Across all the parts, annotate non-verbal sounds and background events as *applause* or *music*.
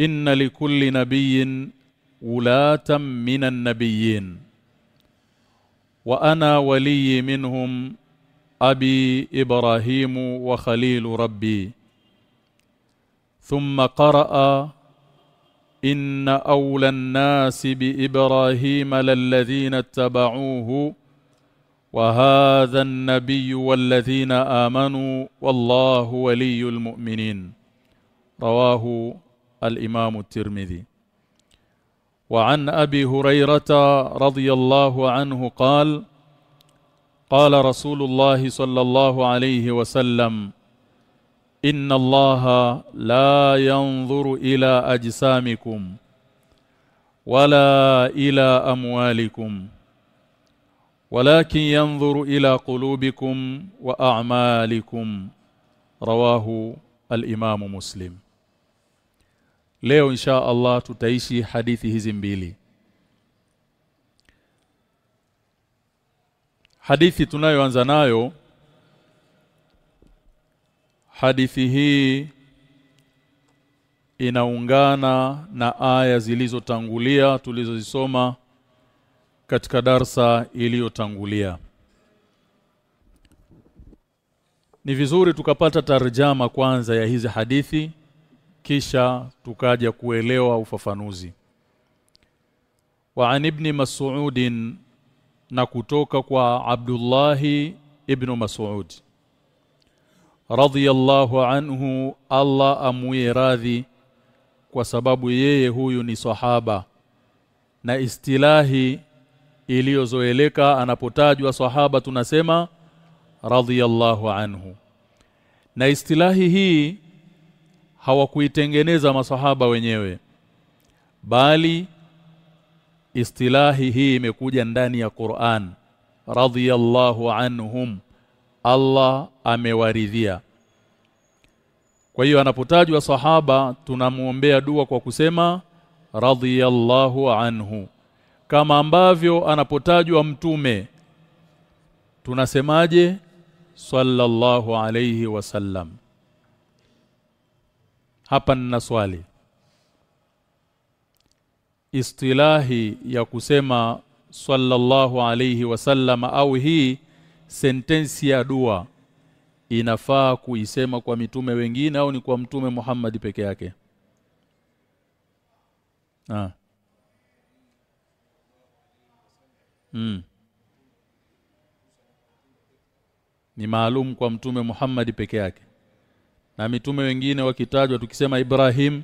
إن لكل نبي ولاة من النبيين. وأنا ولي منهم أبي إبراهيم وخليل ربي. ثم قرأ إن اولى الناس بإبراهيم للذين اتبعوه وهذا النبي والذين آمنوا والله ولي المؤمنين. رواه الإمام الترمذي. وعن أبي هريرة رضي الله عنه قال قال رسول الله صلى الله عليه وسلم إن الله لا ينظر إلى أجسامكم ولا إلى أموالكم ولكن ينظر إلى قلوبكم وأعمالكم رواه الإمام مسلم. Leo insha Allah tutaishi hadithi hizi mbili. Hadithi tunayoanza nayo hadithi hii inaungana na aya zilizotangulia tulizozisoma katika darsa iliyotangulia. Ni vizuri tukapata tarjama kwanza ya hizi hadithi kisha tukaja kuelewa ufafanuzi. Wa an ibn mas'ud na kutoka kwa Abdullah ibn Mas'ud. Radhiyallahu anhu Allah amuye radhi kwa sababu yeye huyu ni sahaba na istilahi iliyozoeleka anapotajwa sahaba tunasema radhiyallahu anhu. Na istilahi hii hawakuitengeneza masahaba wenyewe bali istilahi hii imekuja ndani ya Qur'an radhiyallahu anhum Allah amewaridhia. Kwa hiyo anapotajwa sahaba tunamuombea dua kwa kusema radiyallahu anhu. Kama ambavyo anapotajwa mtume tunasemaje? Sallallahu alayhi wasallam hapa nina swali. Istilahi ya kusema sallallahu alayhi wasallam au hii sentensi ya dua inafaa kuisema kwa mitume wengine au ni kwa mtume Muhammad peke yake? Ah mm. ni maalum kwa mtume Muhammad peke yake na mitume wengine wakitajwa tukisema Ibrahim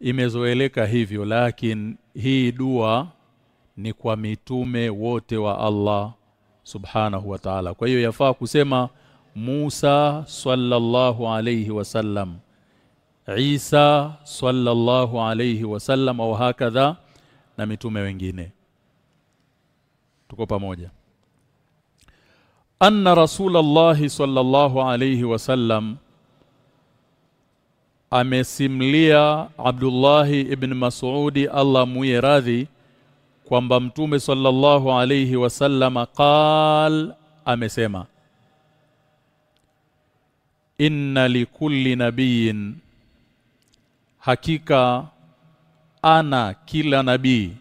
imezoeleka hivyo lakini hii dua ni kwa mitume wote wa Allah subhanahu wa ta'ala. Kwa hiyo yafaa kusema Musa sallallahu alayhi wasallam Isa sallallahu alayhi wasallam au hakadha na mitume wengine. Tuko pamoja anna rasulullah sallallahu alayhi wasallam amesimlia Abdullah ibn Mas'udi Allah muye radhi kwamba mtume sallallahu alayhi wasallam qal amesema inna likulli nabiyin hakika ana kila nabii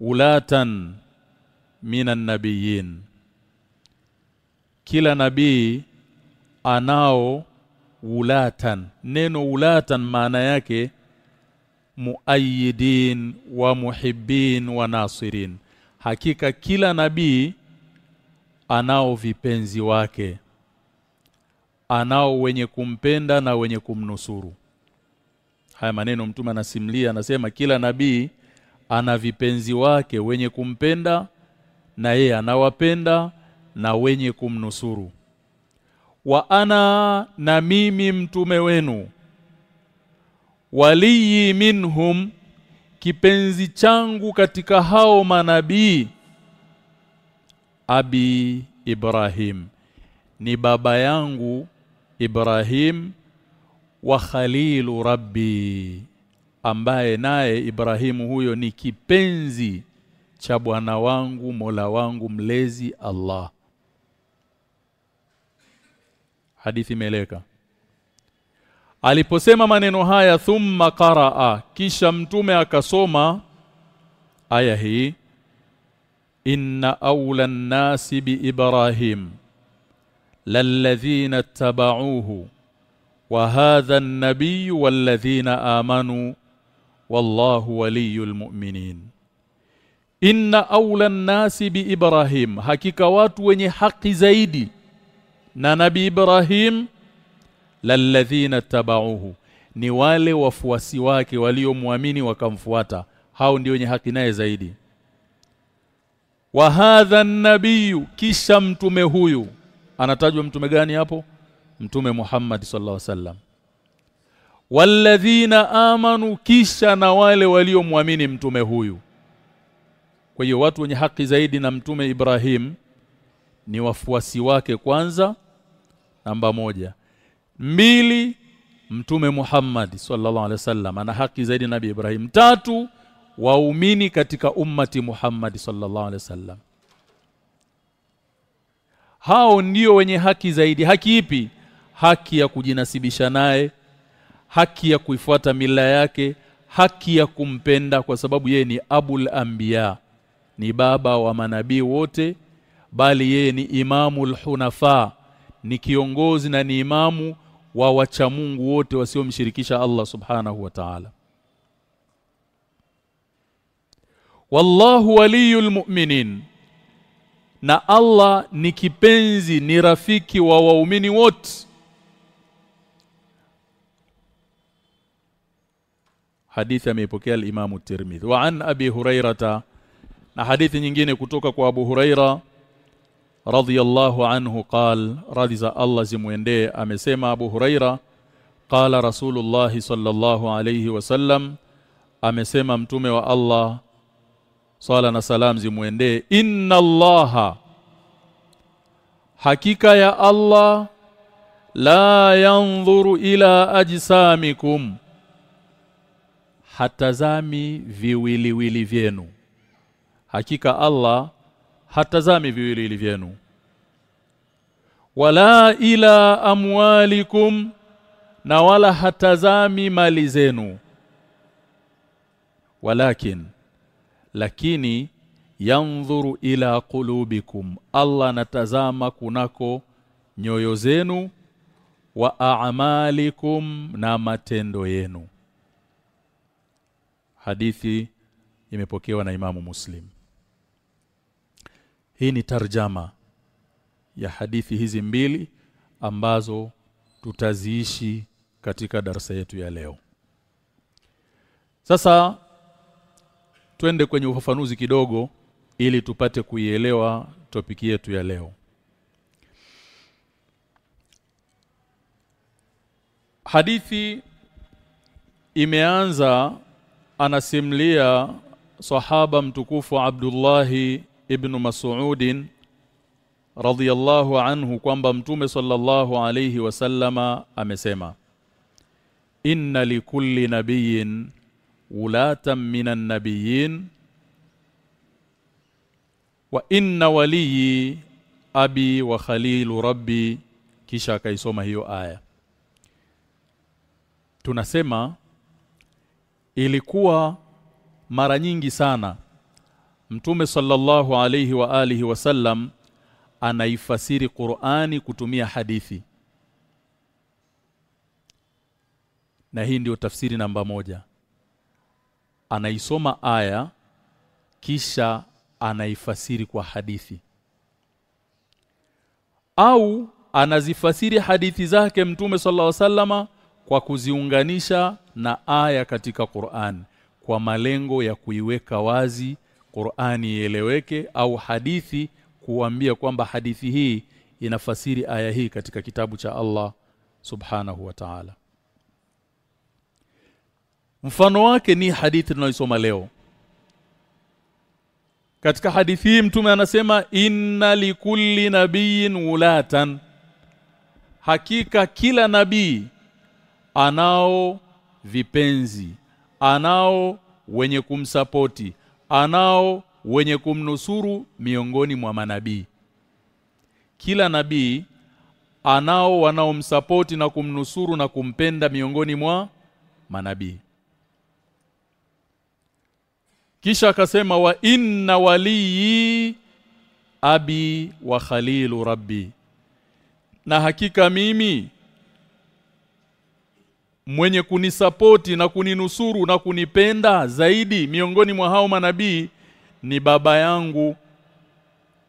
ulatan minan nabiyin kila nabii anao ulatan neno ulatan maana yake muayyidin wa muhibbin wa nasirin. Hakika kila nabii anao vipenzi wake anao wenye kumpenda na wenye kumnusuru. Haya maneno mtume anasimlia anasema kila nabii ana vipenzi wake wenye kumpenda na yeye anawapenda na wenye kumnusuru. Wa ana na mimi mtume wenu waliyi minhum kipenzi changu katika hao manabii abi Ibrahim. Ni baba yangu Ibrahim wa khalilu rabbi ambaye naye Ibrahimu huyo ni kipenzi cha bwana wangu Mola wangu mlezi Allah hadithi imeleka aliposema maneno haya thumma qaraa kisha mtume akasoma aya hii inna awla an-nasi bi ibrahim lalladhina tabauhu wa hadha an-nabiy walladhina amanu wallahu waliyul mu'minin. Inna awla an-nasi bi ibrahim hakika watu wenye haki zaidi na nabi ibrahim lalladhina tabauhu. Ni wale wafuasi wake waliomwamini wakamfuata. Hao ndio wenye haki naye zaidi. Wa hadha nabiyu kisha mtume huyu. Anatajwa mtume gani hapo? Mtume Muhammad sallallahu alaihi wasallam. Walladhina amanu kisha na wale waliomwamini mtume huyu. Kwa hiyo watu wenye haki zaidi na mtume Ibrahim ni wafuasi wake kwanza namba moja. Mbili mtume Muhammad sallallahu alaihi wasallam ana haki zaidi nabii Ibrahim. Tatu waumini katika ummati Muhammad sallallahu alaihi wasallam. Hao ndio wenye haki zaidi. Haki ipi? Haki ya kujinasibisha naye haki ya kuifuata mila yake haki ya kumpenda kwa sababu yeye ni abul anbiya. Ni baba wa manabii wote bali yeye ni imamul hunafa ni kiongozi na ni imamu wa wacha Mungu wote wasiomshirikisha Allah subhanahu wa ta'ala. Wallahu waliyul mu'minin. Na Allah ni kipenzi ni rafiki wa waumini wote. Hadithi ameipokea al-Imam Tirmidhi. Wa an Abi Hurairata. Na hadithi nyingine kutoka kwa Abu Huraira radhiyallahu anhu qal radhi za Allah zimuendee amesema Abu Huraira qala Rasulullah sallallahu alayhi wasallam amesema mtume wa Allah sala na salam zimuendee inna allaha hakika ya Allah la yanzuru ila ajsamikum hatazami viwiliwili vyenu. Hakika Allah hatazami viwili vyenu wala ila amwalikum na wala hatazami mali zenu. Walakin lakini yanzuru ila qulubikum Allah natazama kunako nyoyo zenu wa a'malikum na matendo yenu. Hadithi imepokewa na imamu Muslim hii ni tarjama ya hadithi hizi mbili ambazo tutaziishi katika darasa yetu ya leo. Sasa twende kwenye ufafanuzi kidogo ili tupate kuielewa topiki yetu ya leo. Hadithi imeanza anasimlia sahaba mtukufu Abdullahi ibn Mas'udin radhiyallahu anhu kwamba mtume sallallahu alayhi wasallama amesema inna likulli nabiyyin ulatan minan nabiyyin wa inna waliyi abi wa khalilu rabbi. Kisha akaisoma hiyo aya. Tunasema ilikuwa mara nyingi sana Mtume sallallahu alayhi wa alihi wasallam anaifasiri Qur'ani kutumia hadithi. Na hii ndio tafsiri namba moja. Anaisoma aya kisha anaifasiri kwa hadithi. Au anazifasiri hadithi zake Mtume sallallahu wasallama kwa kuziunganisha na aya katika Qur'an kwa malengo ya kuiweka wazi Qur'ani ieleweke au hadithi kuambia kwamba hadithi hii inafasiri aya hii katika kitabu cha Allah Subhanahu wa Ta'ala. Mfano wake ni hadithi tunayoisoma leo. Katika hadithi hii mtume anasema inna likulli nabiyyin ulatan hakika kila nabii anao vipenzi anao wenye kumsapoti anao wenye kumnusuru miongoni mwa manabii. Kila nabii anao wanaomsapoti na kumnusuru na kumpenda miongoni mwa manabii. Kisha akasema wa inna walii abi wa khalilu rabbi. Na hakika mimi mwenye kunisapoti na kuninusuru na kunipenda zaidi miongoni mwa hao manabii ni baba yangu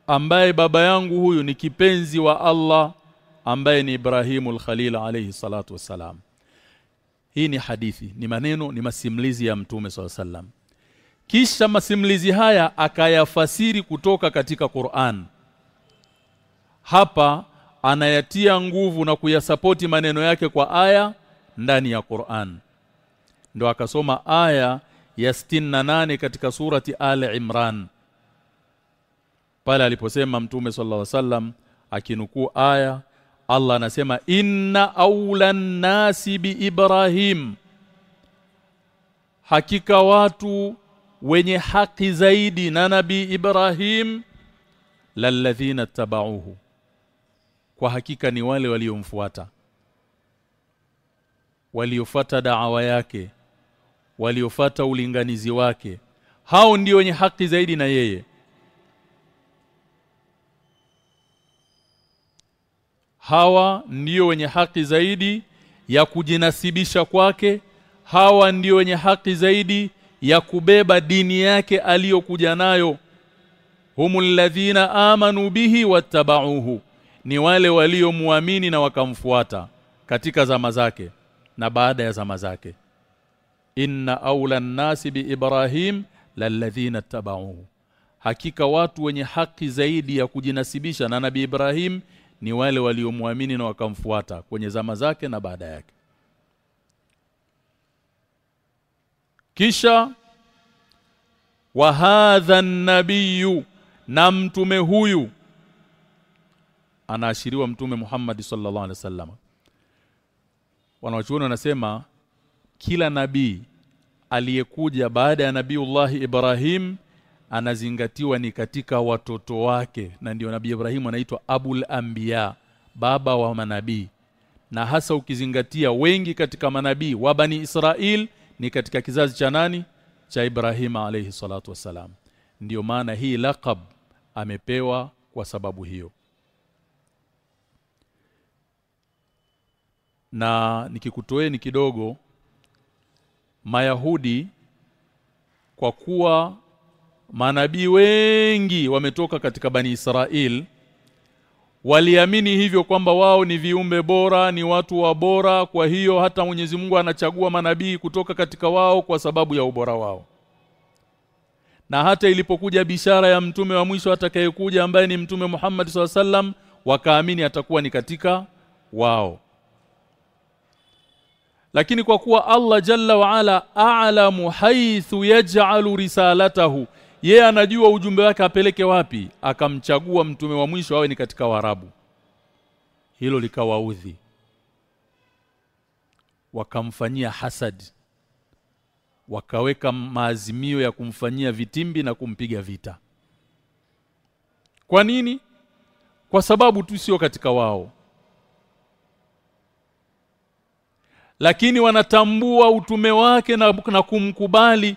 ambaye baba yangu huyu ni kipenzi wa Allah ambaye ni Ibrahimul Khalil alayhi salatu wassalam. Hii ni hadithi ni maneno ni masimulizi ya mtume sallam kisha masimulizi haya akayafasiri kutoka katika Qur'an. Hapa anayatia nguvu na kuyasapoti maneno yake kwa aya ndani ya Qur'an. Ndo akasoma aya ya 68 katika surati Ali Imran. Pale aliposema mtume sallallahu alaihi wasallam akinukuu aya Allah anasema inna aulan nasi bi Ibrahim. Hakika watu wenye haki zaidi na nabii Ibrahim lalladhina tabauhu. Kwa hakika ni wale waliomfuata waliofuata da'awa yake waliofuata ulinganizi wake. Hao ndio wenye haki zaidi na yeye. Hawa ndio wenye haki zaidi ya kujinasibisha kwake. Hawa ndio wenye haki zaidi ya kubeba dini yake aliyokuja nayo. Humul ladhina amanu bihi wattabauhu. Ni wale waliomuamini na wakamfuata katika zama zake na baada ya zama zake. Inna aula nasi bi ibrahim lalladhina tabauhu hakika watu wenye haki zaidi ya kujinasibisha na nabii Ibrahim ni wale waliomwamini na wakamfuata kwenye zama zake na baada yake. Kisha wa hadha nabiyu na mtume huyu anaashiriwa mtume Muhammad sallallahu alaihi wasallam wanawachuoni wanasema kila nabii aliyekuja baada ya nabiiullah Ibrahim anazingatiwa ni katika watoto wake. Na ndio nabii Ibrahim anaitwa Abul Anbiya baba wa manabii. Na hasa ukizingatia wengi katika manabii wa bani Israel ni katika kizazi cha nani? Cha Ibrahim alayhi salatu wasalam ndio maana hii laqab amepewa kwa sababu hiyo na nikikutoeni kidogo Mayahudi kwa kuwa manabii wengi wametoka katika bani Israel waliamini hivyo kwamba wao ni viumbe bora ni watu wa bora. Kwa hiyo hata Mwenyezi Mungu anachagua manabii kutoka katika wao kwa sababu ya ubora wao. Na hata ilipokuja bishara ya mtume wa mwisho atakayekuja ambaye ni mtume Muhammad SAW wakaamini atakuwa ni katika wao lakini kwa kuwa Allah jalla wa ala a'lamu haythu yaj'alu risalatahu yeye anajua ujumbe wake apeleke wapi akamchagua mtume wa mwisho awe ni katika warabu hilo likawaudhi. Wakamfanyia hasad. Wakaweka maazimio ya kumfanyia vitimbi na kumpiga vita. Kwa nini? Kwa sababu tu sio katika wao lakini wanatambua utume wake na, na kumkubali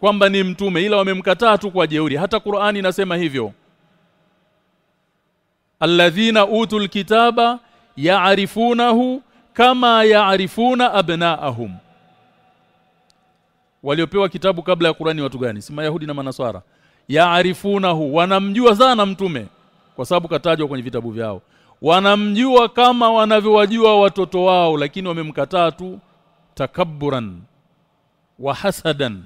kwamba ni mtume ila wamemkataa tu kwa jeuri. Hata Qur'ani inasema hivyo. Alladhina utul kitaba ya'rifunahu kama ya'rifuna abna'ahum. Waliopewa kitabu kabla ya Qur'ani watu gani? Si Mayahudi na Manaswara. Ya'rifunahu wanamjua sana mtume kwa sababu katajwa kwenye vitabu vyao wanamjua kama wanavyowajua watoto wao lakini wamemkataa tu takabburan wa hasadan.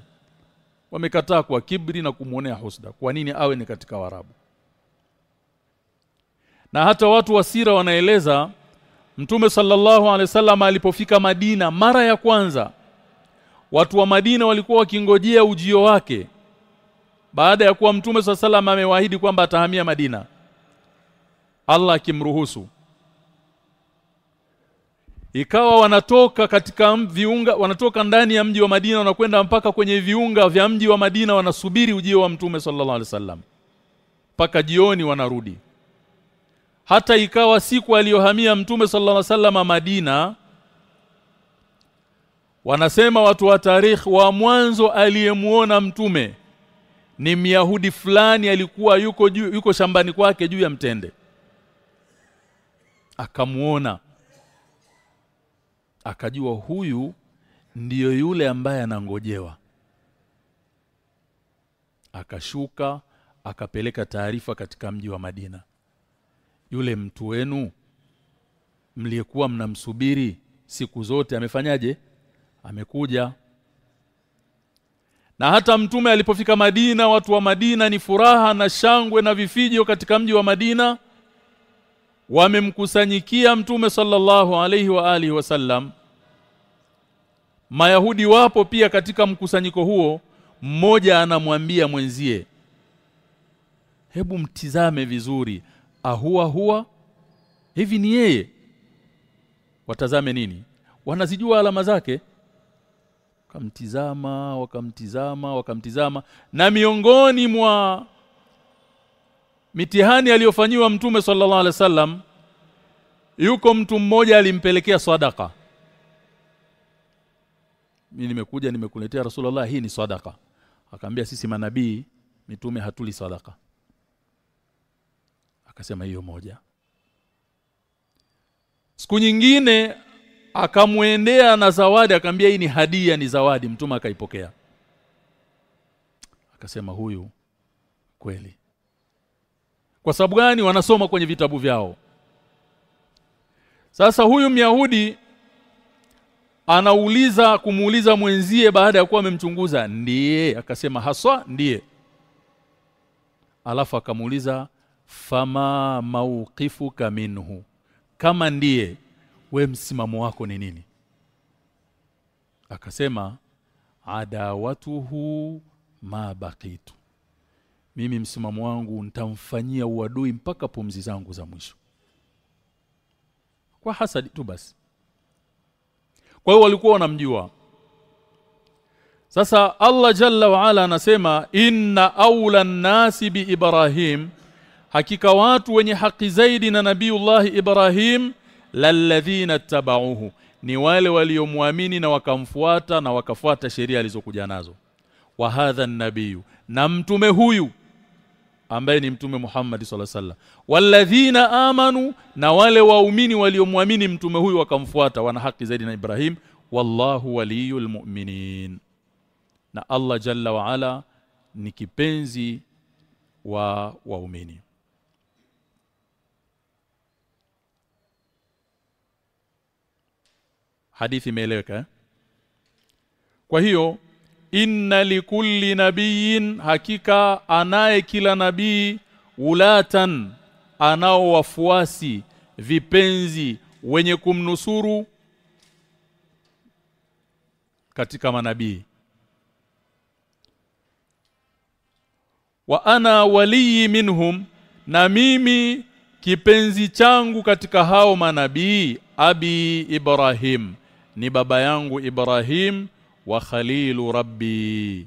Wamekataa kwa kibri na kumuonea husda. Kwa nini awe ni katika warabu na hata watu wa sira wanaeleza Mtume sallallahu alaihi wasallam alipofika Madina mara ya kwanza watu wa Madina walikuwa wakingojea ujio wake. Baada ya kuwa Mtume sallallahu alaihi wasallam amewaahidi kwamba atahamia Madina Allah akimruhusu. Ikawa wanatoka katika viunga wanatoka ndani ya mji wa Madina wanakwenda mpaka kwenye viunga vya mji wa Madina wanasubiri ujio wa Mtume sallallahu alaihi wasallam. Mpaka jioni wanarudi. Hata ikawa siku aliyohamia mtume sallallahu alaihi wasallam Madina wanasema watu wa tarikh wa mwanzo aliyemuona mtume ni Myahudi fulani alikuwa yuko juu yuko shambani kwake juu ya mtende akamuona. Akajua huyu ndiyo yule ambaye anangojewa. Akashuka akapeleka taarifa katika mji wa Madina. Yule mtu wenu mliyekuwa mnamsubiri siku zote amefanyaje? Amekuja. Na hata mtume alipofika Madina watu wa Madina ni furaha na shangwe na vifijo katika mji wa Madina wamemkusanyikia mtume sallallahu alaihi wa alihi wasallam Mayahudi wapo pia katika mkusanyiko huo mmoja anamwambia mwenzie Hebu mtizame vizuri ahua huwa hivi ni yeye? Watazame nini? Wanazijua alama zake? Wakamtizama wakamtizama wakamtizama. Na miongoni mwa mitihani aliyofanyiwa mtume sallallahu alaihi wasallam yuko mtu mmoja alimpelekea sadaka mimi nimekuja nimekuletea rasulullah hii ni sadaka akamwambia sisi manabii mitume hatuli sadaka akasema hiyo moja. Siku nyingine akamwendea na zawadi akamwambia hii ni hadia ni zawadi. Mtume akaipokea. Akasema huyu kweli kwa sababu gani wanasoma kwenye vitabu vyao? Sasa huyu Myahudi anauliza kumuuliza mwenzie baada ya kuwa amemchunguza. Ndiye akasema haswa ndiye. Alafu akamuuliza fama mauqifuka minhu? Kama ndiye we msimamo wako ni nini? Akasema adawatuhu ma baqitu mimi msimamo wangu nitamfanyia uadui mpaka pumzi zangu za mwisho. Kwa hasadi tu basi. Kwa hiyo walikuwa wanamjua. Sasa Allah jalla wa ala anasema inna aula nasi bi Ibrahim. Hakika watu wenye haki zaidi na nabiiullah Ibrahim lalladhina tabauhu. Ni wale waliomwamini na wakamfuata na wakafuata sheria alizokuja nazo. Wa hadha nabiyu na mtume huyu ambaye ni mtume Muhammad sallallahu alaihi wasallam. Walladhina amanu na wale waumini waliomwamini mtume huyu wakamfuata wana haki zaidi na Ibrahim. Wallahu waliyul mu'minin. Na Allah jalla wa ala ni kipenzi wa waumini. Hadithi imeeleweka eh? kwa hiyo inna likulli nabiyin hakika anaye kila nabii ulatan anao wafuasi vipenzi wenye kumnusuru katika manabii. Wa ana walii minhum na mimi kipenzi changu katika hao manabii abi Ibrahim. Ni baba yangu Ibrahim wa khalilu rabbi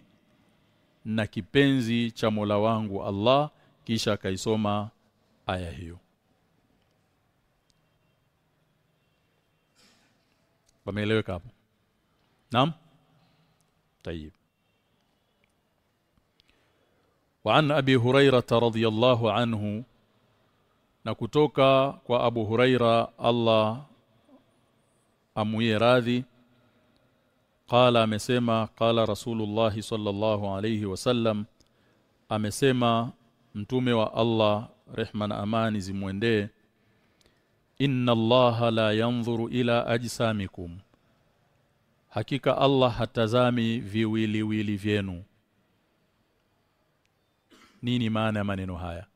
na kipenzi cha Mola wangu Allah kisha akaisoma aya hiyo Pameeleweka hapo Naam طيب وعن ابي هريره رضي الله عنه na kutoka kwa Abu Huraira Allah amuye radhi qala amesema qala rasulullah sallallahu alayhi wasallam amesema mtume wa Allah rehma na amani zimwendee inna allaha la yanzuru ila ajsamikum. Hakika Allah hatazami viwiliwili vyenu. Nini maana ya maneno haya?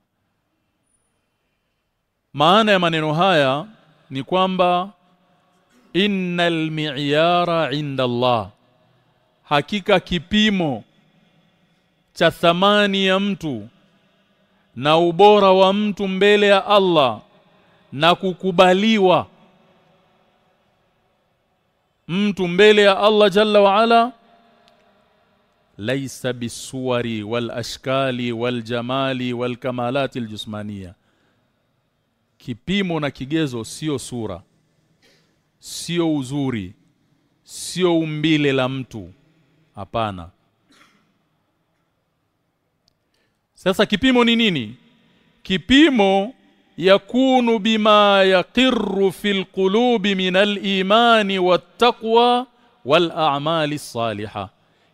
Maana ya maneno haya ni kwamba innal mi'yara inda Allah hakika kipimo cha thamani ya mtu na ubora wa mtu mbele ya Allah na kukubaliwa mtu mbele ya Allah jalla wa ala laysa bisuwari wal ashkali wal jamali wal kamalati al kipimo na kigezo sio sura sio uzuri sio umbile la mtu. Hapana. Sasa kipimo ni nini? Kipimo yakunu bima yaqirru fil qulubi min al-imani wat-taqwa wal-a'mali salihah.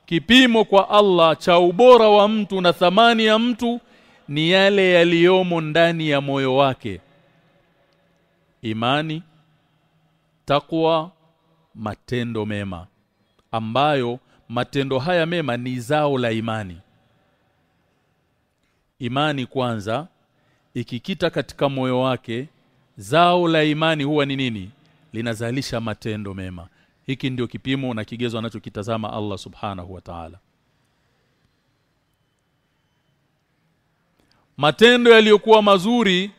Kipimo kwa Allah cha ubora wa mtu na thamani ya mtu ni yale yaliyomo ndani ya moyo wake. Imani takwa matendo mema ambayo matendo haya mema ni zao la imani. Imani kwanza ikikita katika moyo wake zao la imani huwa ni nini? Linazalisha matendo mema. Hiki ndio kipimo na kigezo anachokitazama Allah subhanahu wa ta'ala. Matendo yaliyokuwa mazuri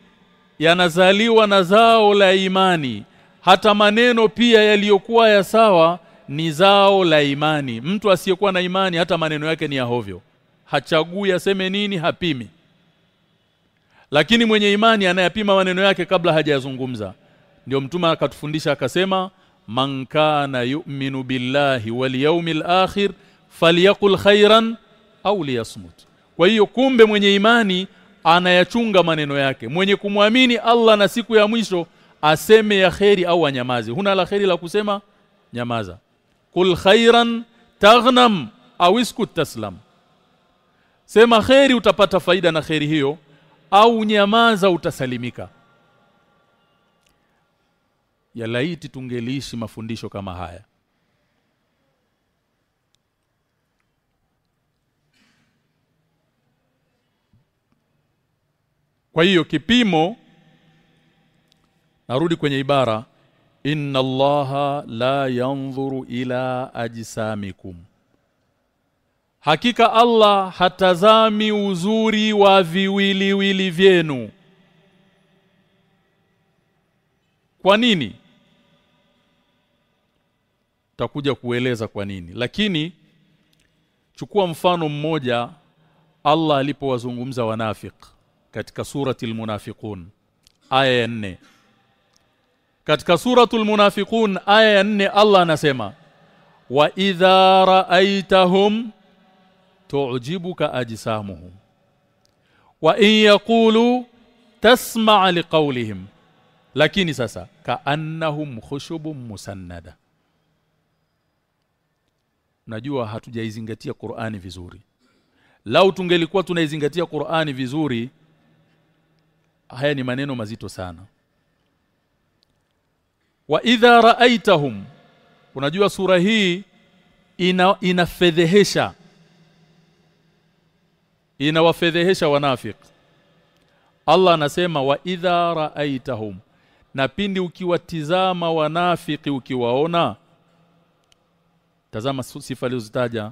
yanazaliwa na zao la imani hata maneno pia yaliyokuwa ya sawa ni zao la imani. Mtu asiyekuwa na imani hata maneno yake ni ya hovyo. Hachagui aseme nini hapimi. Lakini mwenye imani anayapima maneno yake kabla hajayazungumza ndio mtume akatufundisha akasema man kana yu'minu billahi wal yawmil akhir falyakul khairan au liyasmut. Kwa hiyo kumbe mwenye imani anayachunga maneno yake. Mwenye kumwamini Allah na siku ya mwisho aseme ya kheri au anyamaze. Huna la kheri la kusema? Nyamaza. Kul khairan taghnam au iskut taslam sema kheri utapata faida na kheri hiyo au nyamaza utasalimika. Ya laiti tungeliishi mafundisho kama haya. Kwa hiyo kipimo narudi kwenye ibara inna allaha la yanzuru ila ajsamikum. Hakika Allah hatazami uzuri wa viwiliwili vyenu. Kwa nini? Takuja kueleza kwa nini. Lakini chukua mfano mmoja Allah alipowazungumza wanafik katika surati almunafiqun aya ya 4 katika suratul munafiqun aya ya 4 Allah anasema wa idha ra'aitahum tu'jibuka ajsamuhum wa in yaqulu tasma' liqawlihim. Lakini sasa kaannahum khushubun musannada. Najua hatujaizingatia Qur'ani vizuri. Lau tungelikuwa tunaizingatia Qur'ani vizuri haya ni maneno mazito sana wa idha ra'aitahum. Unajua sura hii ina inafedhehesha. Inawafedhehesha wanafik Allah anasema wa idha ra'aitahum. Na pindi ukiwatizama wanafiki ukiwaona tazama sifa alizozitaja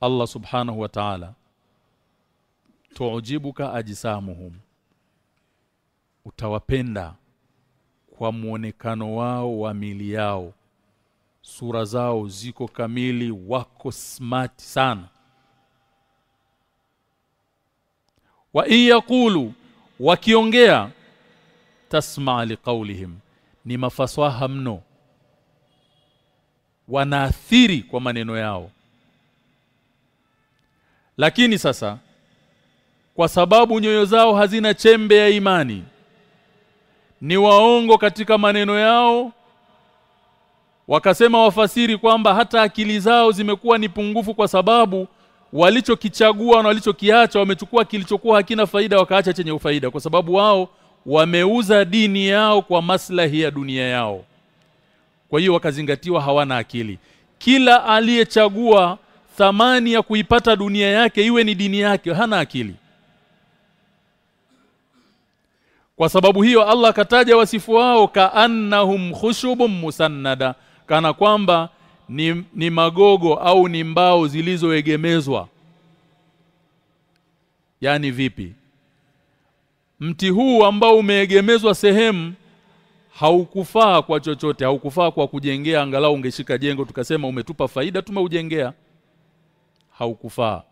Allah subhanahu wa ta'ala. Tuujibuka ajisamuhum utawapenda kwa muonekano wao wa mili yao. Sura zao ziko kamili wako smart sana. Wa yaqulu wakiongea tasma liqaulihim ni mafaswaha mno. Wanaathiri kwa maneno yao. Lakini sasa kwa sababu nyoyo zao hazina chembe ya imani ni waongo katika maneno yao. Wakasema wafasiri kwamba hata akili zao zimekuwa ni pungufu kwa sababu walichokichagua na walichokiacha wamechukua kilichokuwa hakina faida wakaacha chenye ufaida kwa sababu wao wameuza dini yao kwa maslahi ya dunia yao. Kwa hiyo wakazingatiwa hawana akili. Kila aliyechagua thamani ya kuipata dunia yake iwe ni dini yake hana akili kwa sababu hiyo Allah akataja wasifu wao kaannahum khushubum musannada kana kwamba ni, ni magogo au ni mbao zilizoegemezwa. Yani vipi? Mti huu ambao umeegemezwa sehemu haukufaa kwa chochote haukufaa kwa kujengea angalau ungeshika jengo tukasema umetupa faida tumeujengea. Haukufaa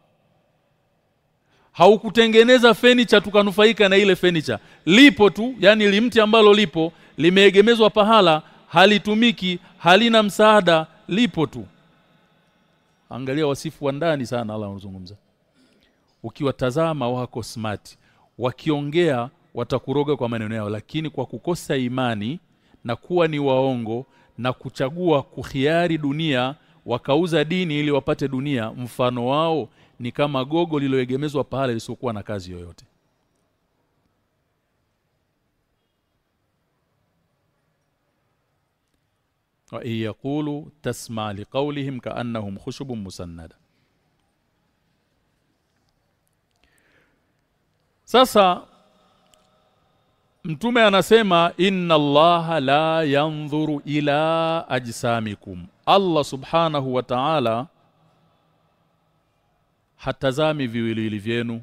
haukutengeneza fenicha tukanufaika na ile fenicha lipo tu yani limti ambalo lipo limeegemezwa pahala halitumiki halina msaada lipo tu. Angalia wasifu wa ndani sana ala anazungumza. Ukiwatazama wako smart wakiongea watakuroga kwa maneno yao lakini kwa kukosa imani na kuwa ni waongo na kuchagua kuhiari dunia wakauza dini ili wapate dunia mfano wao ni kama gogo liloegemezwa pale lisiokuwa na kazi yoyote. Wa yaqulu tasma liqawlihim ka'annahum khushubun musannada. Sasa mtume anasema inna allaha la yandhuru ila ajsamikum Allah subhanahu wa ta'ala hatazami viwiliwili vyenu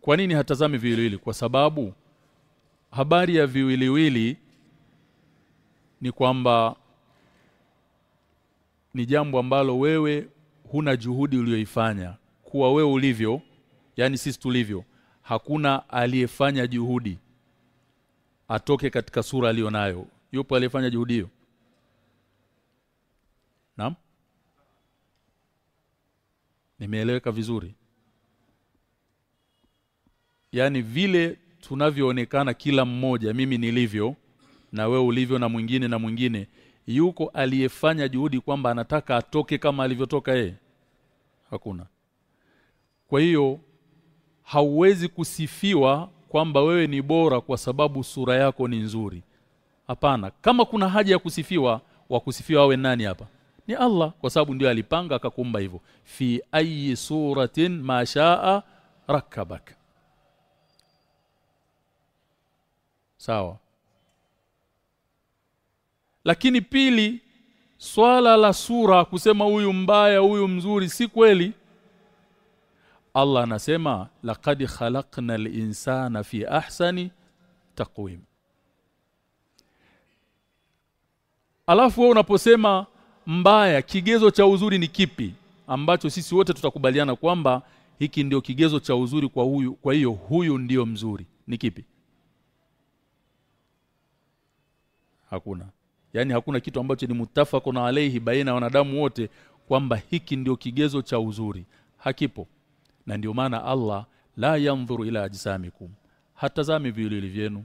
kwa nini hatazami viwiliwili kwa sababu habari ya viwiliwili ni kwamba ni jambo ambalo wewe huna juhudi uliyoifanya kuwa wewe ulivyo yani sisi tulivyo. Hakuna aliyefanya juhudi atoke katika sura aliyonayo yupo aliyefanya juhudi hiyo. Naam. Nimeeleweka vizuri. Yaani vile tunavyoonekana kila mmoja mimi nilivyo na wewe ulivyo na mwingine na mwingine yuko aliyefanya juhudi kwamba anataka atoke kama alivyotoka yeye? Hakuna. Kwa hiyo hauwezi kusifiwa kwamba wewe ni bora kwa sababu sura yako ni nzuri hapana. Kama kuna haja ya kusifiwa wa kusifiwa awe nani hapa? Ni Allah kwa sababu ndio alipanga akakumba hivyo. Fi ayi suratin ma shaa rakabak. Sawa. Lakini pili swala la sura kusema huyu mbaya huyu mzuri si kweli. Allah anasema laqad khalaqna al-insana fi ahsani taqwim Alafu wewe unaposema mbaya kigezo cha uzuri ni kipi? Ambacho sisi wote tutakubaliana kwamba hiki ndio kigezo cha uzuri kwa huyu kwa hiyo huyu ndio mzuri. Ni kipi? Hakuna. Yaani hakuna kitu ambacho ni mutafako na alaihi baina wanadamu wote kwamba hiki ndio kigezo cha uzuri. Hakipo. Na ndio maana Allah la yanzuru ila ajsamikum. Hatazami viwiliwili vyenu.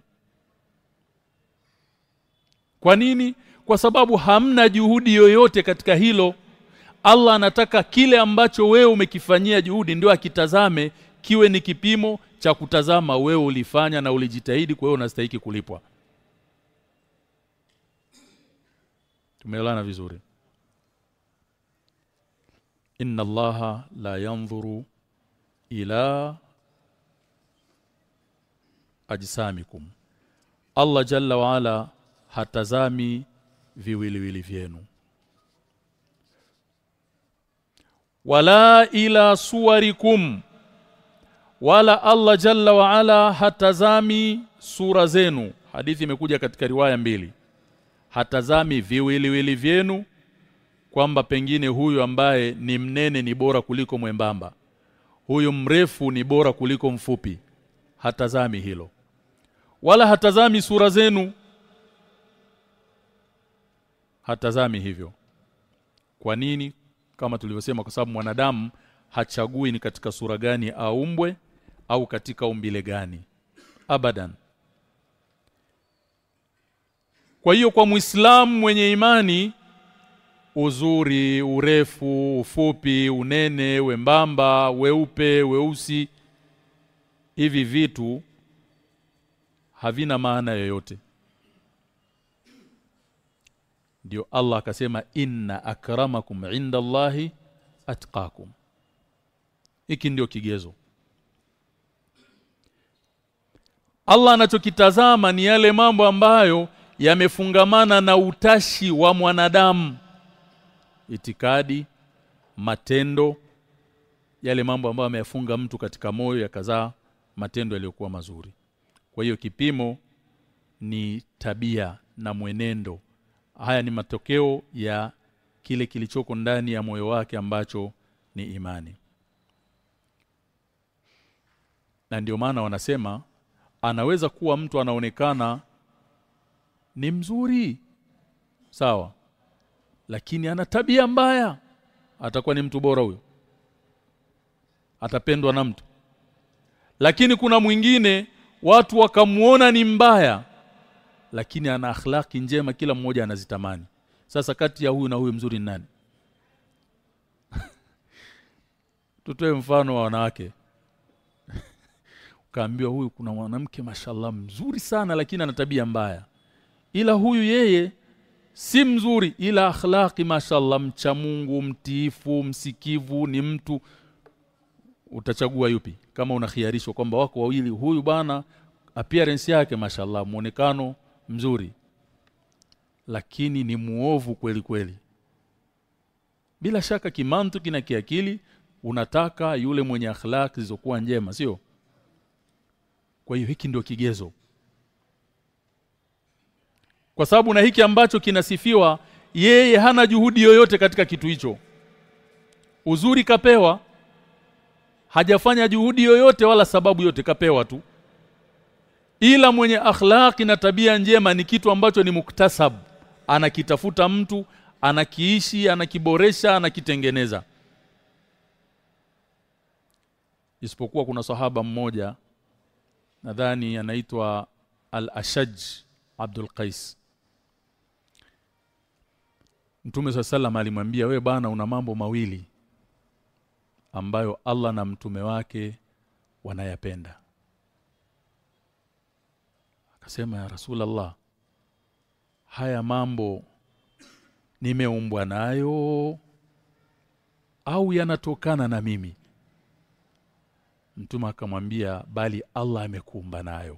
Kwa nini kwa sababu hamna juhudi yoyote katika hilo Allah anataka kile ambacho wewe umekifanyia juhudi ndio akitazame kiwe ni kipimo cha kutazama wewe ulifanya na ulijitahidi kwa hiyo unastahili kulipwa. Tumeelana vizuri. Inna allaha la yanzuru ila ajsamikum. Allah jalla wa ala hatazami viwiliwili vyenu. Wala ila suwarikum wala Allah jalla wa ala hatazami sura zenu. Hadithi imekuja katika riwaya mbili. Hatazami viwiliwili vyenu kwamba pengine huyu ambaye ni mnene ni bora kuliko mwembamba. Huyu mrefu ni bora kuliko mfupi. Hatazami hilo. Wala hatazami sura zenu hatazami hivyo. Kwa nini? Kama tulivyosema kwa sababu mwanadamu hachagui ni katika sura gani aumbwe au katika umbile gani. Abadan. Kwa hiyo kwa Muislamu mwenye imani uzuri, urefu, ufupi, unene, wembamba, weupe, weusi hivi vitu havina maana yoyote. Ndio Allah akasema inna akramakum inda Allahi atqakum. Hiki ndio kigezo. Allah anachokitazama ni yale mambo ambayo yamefungamana na utashi wa mwanadamu itikadi matendo yale mambo ambayo ameyafunga mtu katika moyo yakazaa matendo yaliyokuwa mazuri kwa hiyo kipimo ni tabia na mwenendo haya ni matokeo ya kile kilichoko ndani ya moyo wake ambacho ni imani. Na ndio maana wanasema anaweza kuwa mtu anaonekana ni mzuri sawa lakini ana tabia mbaya. Atakuwa ni mtu bora huyo. Atapendwa na mtu. Lakini kuna mwingine watu wakamuona ni mbaya lakini ana akhlaki njema kila mmoja anazitamani. Sasa kati ya huyu na huyu mzuri ni nani? *laughs* Tutoe mfano wa wanawake. *laughs* Ukaambiwa huyu kuna mwanamke mashallah mzuri sana lakini ana tabia mbaya. Ila huyu yeye si mzuri ila akhlaqi mashallah mcha Mungu mtiifu msikivu ni mtu. Utachagua yupi? Kama unakhiarishwa kwamba wako wawili huyu bana appearance yake mashallah muonekano mzuri lakini ni muovu kweli kweli. Bila shaka kimantiki na kiakili unataka yule mwenye akhlaq zilizokuwa njema sio? Kwa hiyo hiki ndio kigezo. Kwa sababu na hiki ambacho kinasifiwa yeye hana juhudi yoyote katika kitu hicho. Uzuri kapewa hajafanya juhudi yoyote wala sababu yote kapewa tu ila mwenye akhlaqi na tabia njema ni kitu ambacho ni muktasab. Anakitafuta mtu anakiishi anakiboresha anakitengeneza. Isipokuwa kuna sahaba mmoja nadhani anaitwa al-Ashaj Abdul Qais. Mtume sallam alimwambia we bana una mambo mawili ambayo Allah na mtume wake wanayapenda akasema ya Rasulullah haya mambo nimeumbwa nayo au yanatokana na mimi? Mtume akamwambia bali Allah amekuumba nayo.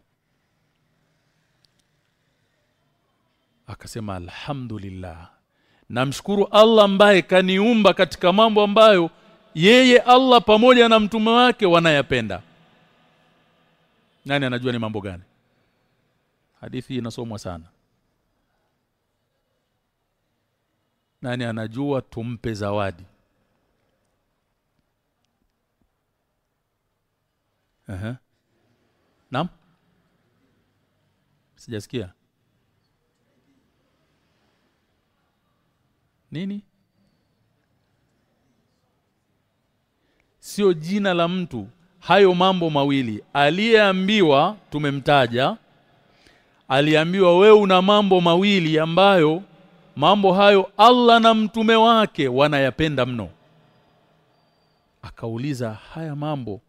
Akasema alhamdulillah namshukuru Allah ambaye kaniumba katika mambo ambayo yeye Allah pamoja na mtume wake wanayapenda. Nani anajua ni mambo gani hadithi inasomwa sana nani anajua tumpe zawadi Aha. Naam? Sijasikia. Nini? Sio jina la mtu. Hayo mambo mawili. Aliyeambiwa tumemtaja aliambiwa we una mambo mawili ambayo mambo hayo Allah na mtume wake wanayapenda mno. Akauliza haya mambo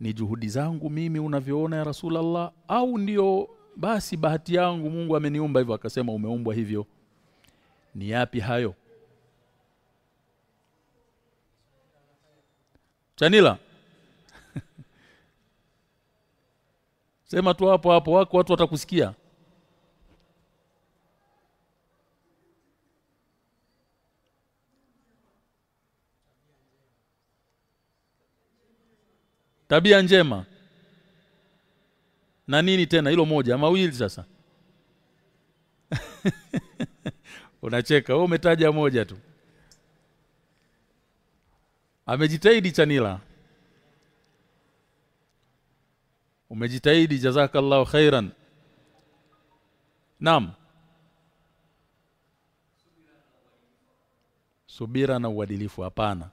ni juhudi zangu mimi unavyoona ya Rasulullah au ndio basi bahati yangu Mungu ameniumba hivyo? Akasema umeumbwa hivyo. Ni yapi hayo? Chanila. *laughs* Sema tu hapo hapo wako watu watakusikia tabia njema. Na nini tena? Hilo moja mawili sasa? *laughs* Unacheka. Wewe umetaja moja tu. Amejitahidi chanila. Umejitahidi. Jazakallahu khairan. Naam. Subira na uadilifu. Hapana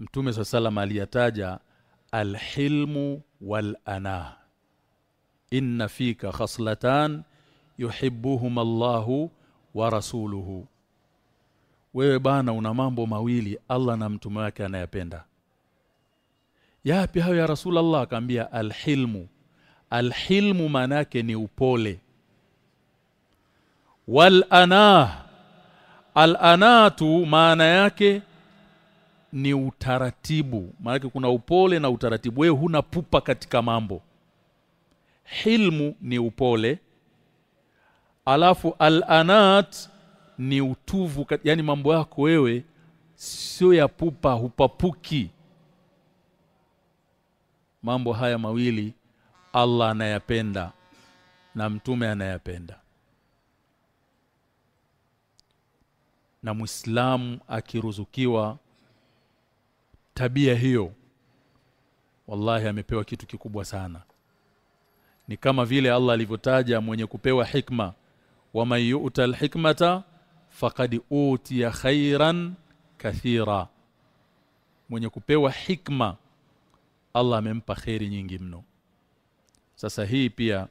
Mtume sallam aliyataja alhilmu walana inna fika khaslatan yuhibuhuma llahu wa rasuluhu. Wewe bana una mambo mawili Allah na mtume wake anayapenda. Yapi hayo ya rasul rasulullah? Akaambia alhilmu. Alhilmu maana yake ni upole. Wal alanatu al anatu maana yake ni utaratibu. Maanake kuna upole na utaratibu. Wewe huna pupa katika mambo. Hilmu ni upole. Alafu al-anat ni utuvu yani mambo yako wewe sio ya pupa hupapuki. Mambo haya mawili Allah anayapenda na mtume anayapenda. Na Muislamu akiruzukiwa tabia hiyo wallahi amepewa kitu kikubwa sana. Ni kama vile Allah alivyotaja mwenye kupewa hikma wa yu'ta alhikmata faqad utiya khairan kathira. Mwenye kupewa hikma Allah amempa khairi nyingi mno. Sasa hii pia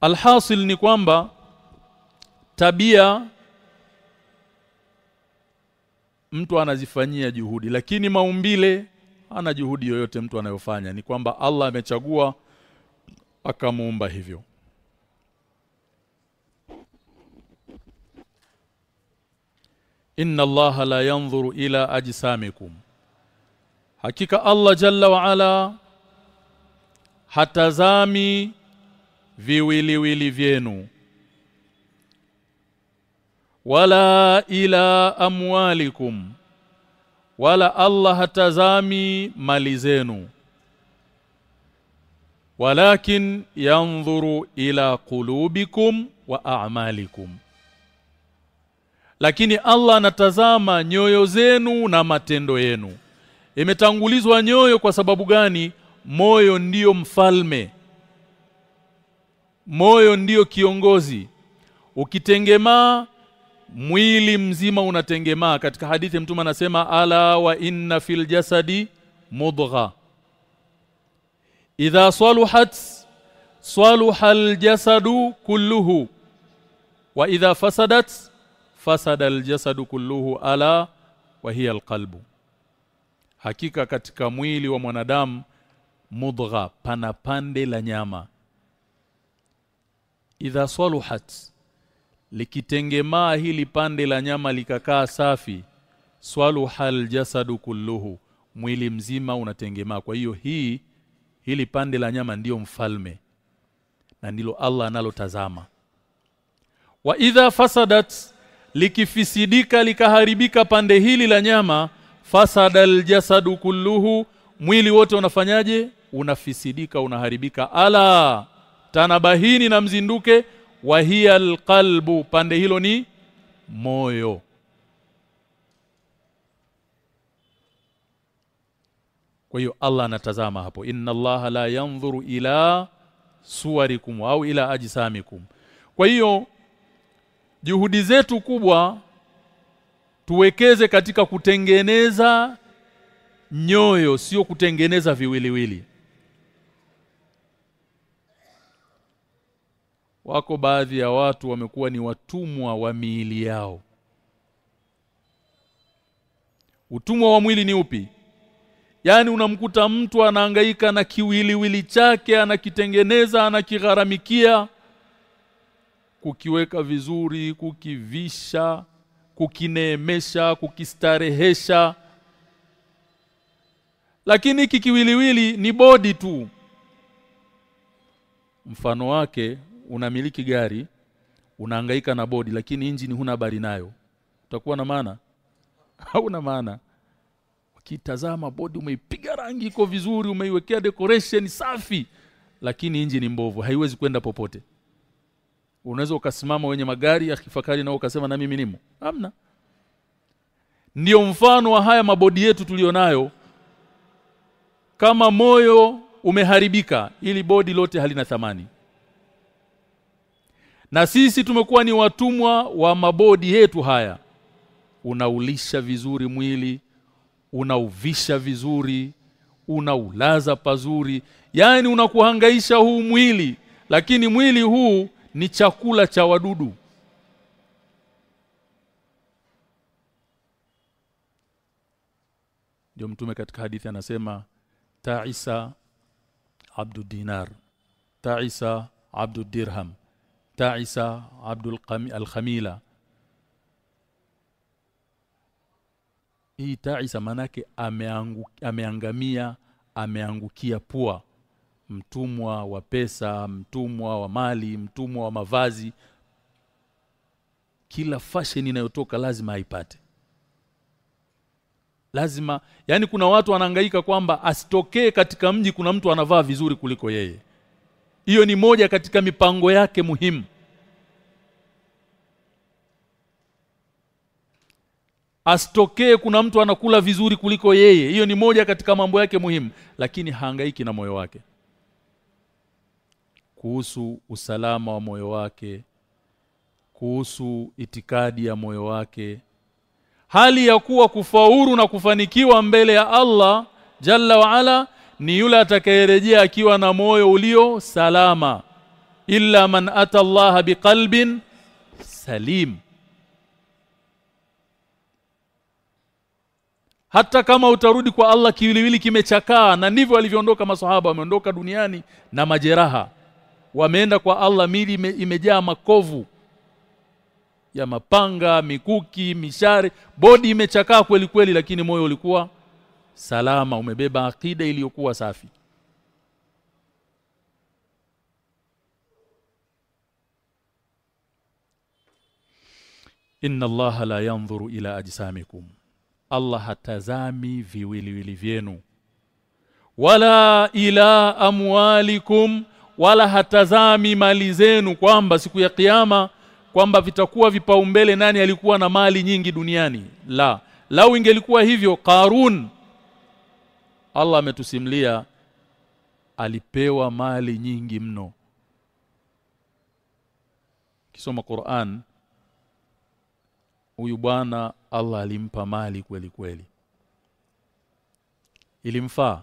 alhasil ni kwamba tabia mtu anazifanyia juhudi lakini maumbile ana juhudi yoyote mtu anayofanya. Ni kwamba Allah amechagua akamuumba hivyo. Inna Allah la yanzuru ila ajsamikum. Hakika Allah Jalla wa Ala hatazami viwiliwili vyenu wala ila amwalikum. Wala Allah hatazami mali zenu. Walakin yanzuru ila qulubikum wa a'malikum. Lakini Allah anatazama nyoyo zenu na matendo yenu. Imetangulizwa nyoyo kwa sababu gani? Moyo ndiyo mfalme. Moyo ndiyo kiongozi. Ukitengemaa mwili mzima unatengemaa. Katika hadithi mtume anasema ala wa inna fil jasadi mudgha. Idha saluhat saluha aljasadu kulluhu. Wa idha fasadat fasada aljasadu kulluhu ala wa hiya alqalbu hakika katika mwili wa mwanadamu mudgha pana pande la nyama. Idha saluhat likitengemaa hili pande la nyama likakaa safi swaluhal jasadu kulluhu mwili mzima unatengemaa. Kwa hiyo hii hili pande la nyama ndiyo mfalme na ndilo Allah analotazama. Wa idha fasadat likifisidika likaharibika pande hili la nyama fasadal jasadu kulluhu mwili wote unafanyaje? Unafisidika unaharibika. Ala tanabahini na mzinduke wa hiya alqalbu pande hilo ni moyo. Kwa hiyo Allah anatazama hapo. Inna Allah la yanzuru ila suwarikum au ila ajsamikum. Kwa hiyo juhudi zetu kubwa tuwekeze katika kutengeneza nyoyo sio kutengeneza viwiliwili wako baadhi ya watu wamekuwa ni watumwa wa miili yao. Utumwa wa mwili ni upi? Yaani unamkuta mtu anahangaika na kiwiliwili chake anakitengeneza anakigharamikia kukiweka vizuri kukivisha kukineemesha kukistarehesha. Lakini kikiwiliwili kiwiliwili ni bodi tu. Mfano wake unamiliki gari unahangaika na bodi lakini injini huna habari nayo. Utakuwa na maana? *laughs* Hauna maana. Ukitazama bodi umeipiga rangi iko vizuri umeiwekea decoration safi. Lakini injini mbovu haiwezi kwenda popote. Unaweza ukasimama wenye magari ya kifakari na ukasema na mimi nimo. Hamna. Ndio mfano wa haya mabodi yetu tulionayo. Kama moyo umeharibika ili bodi lote halina thamani na sisi tumekuwa ni watumwa wa mabodi yetu haya. Unaulisha vizuri mwili unauvisha vizuri unaulaza pazuri. Yani unakuhangaisha huu mwili lakini mwili huu ni chakula cha wadudu. Ndio mtume katika hadithi anasema ta'isa abdu dinar ta'isa abdu dirham ta'isa abdul al-khamila. Hii ta'isa manake ameangamia ameangukia pua. Mtumwa wa pesa mtumwa wa mali mtumwa wa mavazi. Kila fashion inayotoka lazima aipate. Lazima yani kuna watu wanahangaika kwamba asitokee katika mji kuna mtu anavaa vizuri kuliko yeye hiyo ni moja katika mipango yake muhimu. Asitokee kuna mtu anakula vizuri kuliko yeye. Hiyo ni moja katika mambo yake muhimu lakini hangaiki na moyo wake. Kuhusu usalama wa moyo wake kuhusu itikadi ya moyo wake hali ya kuwa kufaulu na kufanikiwa mbele ya Allah jalla wa ala ni yule atakayerejea akiwa na moyo ulio salama. Illa man ata Allah biqalbin salim. Hata kama utarudi kwa Allah kiwiliwili kimechakaa na ndivyo walivyoondoka maswahaba wameondoka duniani na majeraha. Wameenda kwa Allah mili ime, imejaa makovu ya mapanga mikuki mishare. Bodi imechakaa kweli kweli lakini moyo ulikuwa salama umebeba akida iliyokuwa safi. Inna Allaha la yanzuru ila ajsamikum. Allah hatazami viwiliwili vyenu. Wala ila amwalikum wala hatazami mali zenu kwamba siku ya kiyama kwamba vitakuwa vipaumbele nani alikuwa na mali nyingi duniani. La lau ingelikuwa hivyo Qarun Allah ametusimlia alipewa mali nyingi mno. Kisoma Qur'an huyu bwana Allah alimpa mali kweli kweli. Ilimfaa?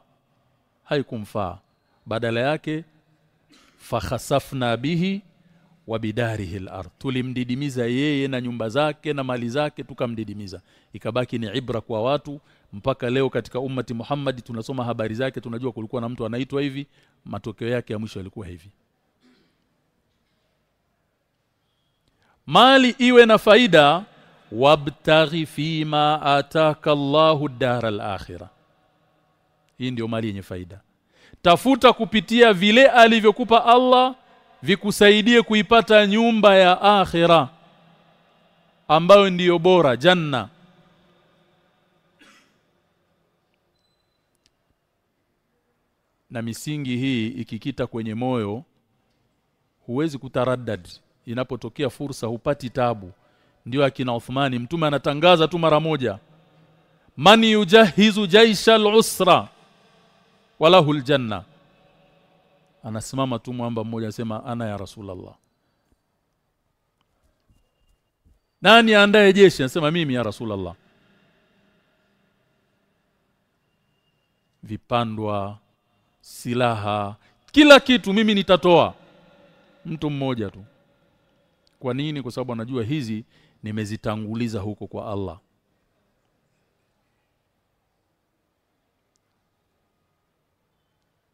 Haikumfaa. Badala yake fakhasafna bihi wa bidarihi al-ard. Tulimdidimiza yeye na nyumba zake na mali zake tukamdidimiza. Ikabaki ni ibra kwa watu. Mpaka leo katika ummati Muhammad tunasoma habari zake tunajua kulikuwa na mtu anaitwa hivi. Matokeo yake ya mwisho yalikuwa hivi. Mali iwe na faida wabtaghi fima ataka Allahu dara al-akhirah. Hii ndio mali yenye faida. Tafuta kupitia vile alivyokupa Allah vikusaidie kuipata nyumba ya akhira ambayo ndiyo bora janna. Na misingi hii ikikita kwenye moyo huwezi kutaraddad. Inapotokea fursa hupati tabu. Ndio akina Uthmani mtume anatangaza tu mara moja man yujahizu jaisha al-usra walahu al-janna anasimama tu mwamba mmoja anasema ana ya rasulullah. Nani andaye jeshi? Anasema mimi ya rasulullah. Vipandwa silaha kila kitu mimi nitatoa. Mtu mmoja tu. Kwa nini? Kwa sababu anajua hizi nimezitanguliza huko kwa Allah.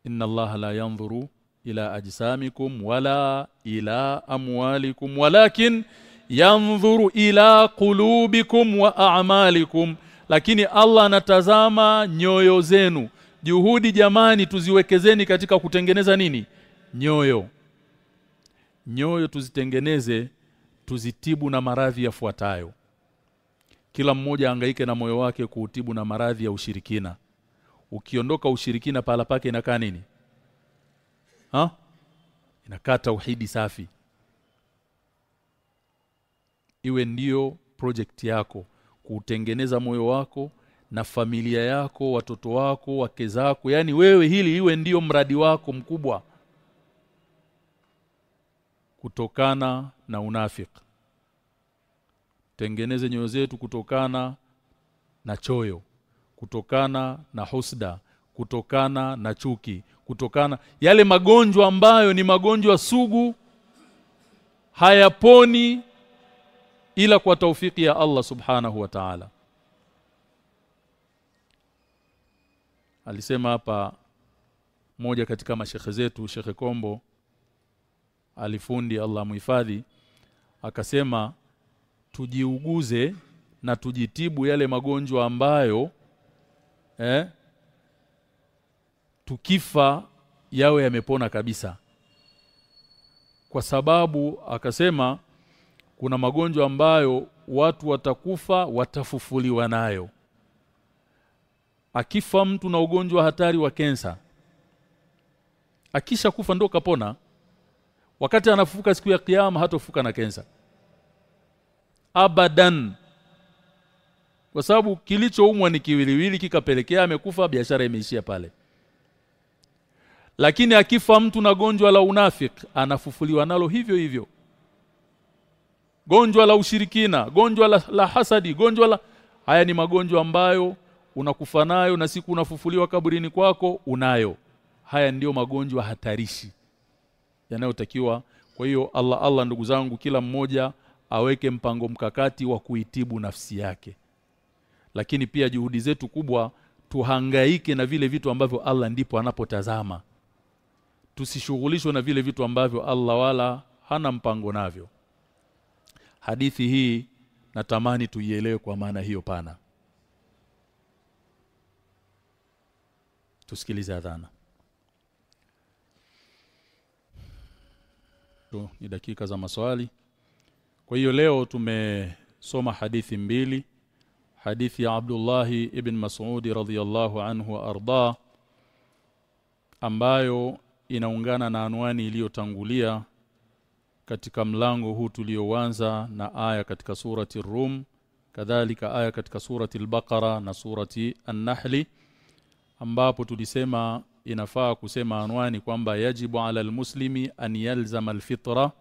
Inna Allah la yanzuru ila ajsamikum wala ila amwalikum walakin yanzuru ila qulubikum wa a'malikum. Lakini Allah anatazama nyoyo zenu. Juhudi jamani tuziwekezeni katika kutengeneza nini? Nyoyo. Nyoyo tuzitengeneze tuzitibu na maradhi yafuatayo. Kila mmoja angaike na moyo wake kuutibu na maradhi ya ushirikina. Ukiondoka ushirikina pala pake inakaa nini ha inakaa tauhidi safi. Iwe ndiyo project yako kutengeneza moyo wako na familia yako watoto wako wake zako. Yani wewe hili iwe ndiyo mradi wako mkubwa. Kutokana na unafik tengeneze nyoyo zetu kutokana na choyo. Kutokana na husda. Kutokana na chuki kutokana. Yale magonjwa ambayo ni magonjwa sugu hayaponi ila kwa taufiki ya Allah subhanahu wa ta'ala. Alisema hapa moja katika mashekhe zetu Shekhe Kombo alifundi Allah muhifadhi akasema tujiuguze na tujitibu yale magonjwa ambayo eh tukifa yawe yamepona kabisa. Kwa sababu akasema kuna magonjwa ambayo watu watakufa watafufuliwa nayo. Akifa mtu na ugonjwa hatari wa kensa akisha kufa ndo kapona wakati anafufuka siku ya kiyama hatofuka na kensa abadan. Kwa sababu kilichoumwa ni kiwiliwili kikapelekea amekufa biashara imeishia pale lakini akifa mtu na gonjwa la unafik anafufuliwa nalo hivyo hivyo. Gonjwa la ushirikina gonjwa la, la hasadi gonjwa la haya ni magonjwa ambayo unakufa nayo na siku unafufuliwa kaburini kwako unayo. Haya ndiyo magonjwa hatarishi yanayotakiwa. Kwa hiyo Allah Allah ndugu zangu kila mmoja aweke mpango mkakati wa kuitibu nafsi yake. Lakini pia juhudi zetu kubwa tuhangaike na vile vitu ambavyo Allah ndipo anapotazama tusishughulishwe na vile vitu ambavyo Allah wala hana mpango navyo. Hadithi hii natamani tuielewe kwa maana hiyo pana. Tusikilize adhana. Ni dakika za maswali. Kwa hiyo leo tumesoma hadithi mbili. Hadithi ya Abdullah ibn Mas'ud radhiyallahu anhu arda ambayo inaungana na anwani iliyotangulia katika mlango huu tulioanza na aya katika surati Rum kadhalika aya katika surati al-Baqara na surati An-Nahl ambapo tulisema inafaa kusema anwani kwamba yajibu ala almuslimi an yalzama alfitra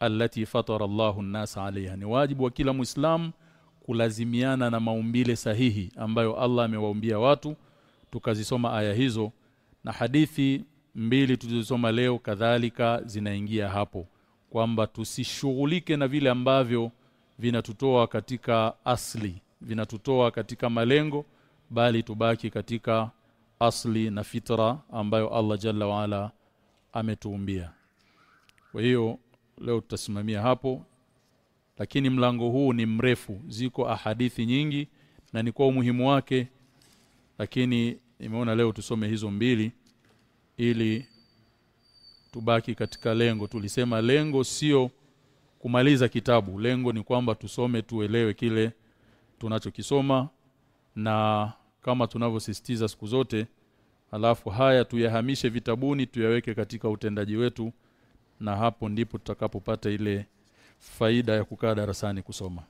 allati fatara Allahu an-nas alayha. Ni wajibu wa kila muislam kulazimiana na maumbile sahihi ambayo Allah amewaumbia watu tukazisoma aya hizo. Na hadithi mbili tulizosoma leo kadhalika zinaingia hapo kwamba tusishughulike na vile ambavyo vinatutoa katika asli vinatutoa katika malengo bali tubaki katika asli na fitra ambayo Allah Jalla waala ametuumbia. Kwa hiyo leo tutasimamia hapo lakini mlango huu ni mrefu ziko ahadithi nyingi na ni kwa umuhimu wake lakini nimeona leo tusome hizo mbili ili tubaki katika lengo. Tulisema lengo sio kumaliza kitabu. Lengo ni kwamba tusome tuelewe kile tunachokisoma na kama tunavyosisitiza siku zote alafu haya tuyahamishe vitabuni tuyaweke katika utendaji wetu na hapo ndipo tutakapopata ile faida ya kukaa darasani kusoma